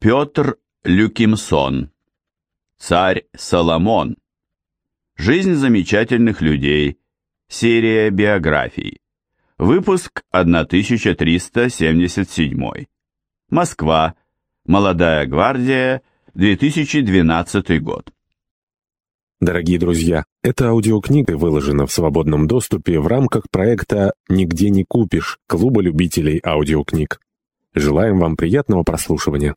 Петр Люкимсон. Царь Соломон. Жизнь замечательных людей. Серия биографий. Выпуск 1377. Москва. Молодая гвардия. 2012 год. Дорогие друзья, эта аудиокнига выложена в свободном доступе в рамках проекта «Нигде не купишь» Клуба любителей аудиокниг. Желаем вам приятного прослушивания.